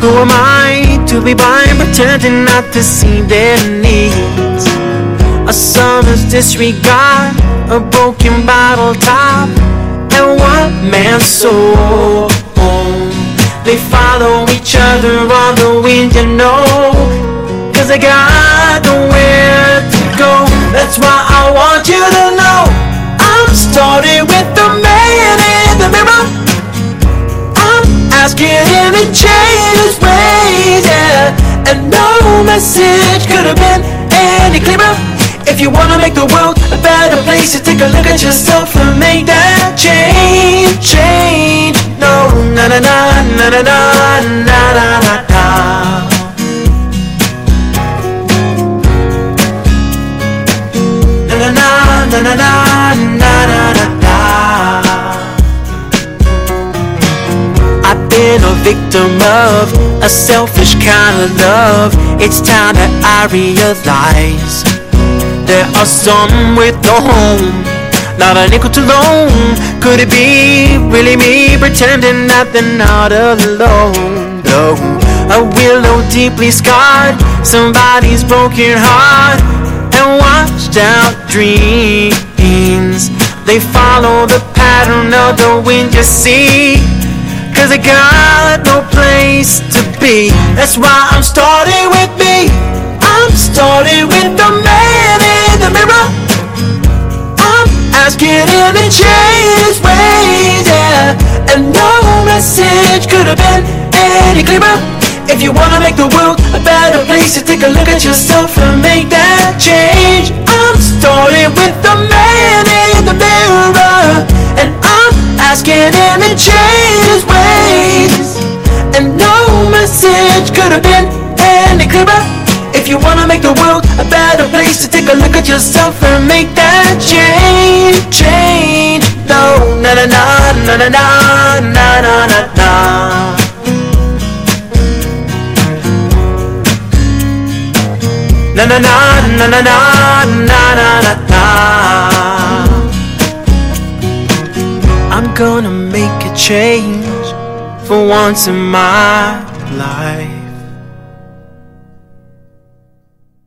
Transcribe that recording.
Who am I to be blind, pretending not to see their needs? A summer's disregard, a broken bottle top, and one man's soul. They follow each other on the wind, you know, cause they got nowhere to go. That's why I asking him to change his ways, yeah. And no message could have been any clearer. If you wanna make the world a better place, you take a look at yourself and make that change, change. No, na na na na na na. Victim of a selfish kind of love. It's time that I realize there are some with no home, not a nickel to loan. Could it be really me pretending that they're not alone? No, a willow deeply scarred, somebody's broken heart, and washed out dreams. They follow the pattern of the wind, you see. Cause I got no place to be. That's why I'm starting with me. I'm starting with the man in the mirror. I'm asking him to change his ways, yeah. And no message could have been any clearer. If you wanna make the world a better place, You take a look at yourself and make that change. man had changed his ways And no message could have been any clearer If you wanna make the world a better place To take a look at yourself and make that change Change No, na na na, na na na, na na na na Na na na, na na na, na na na change for once in my life.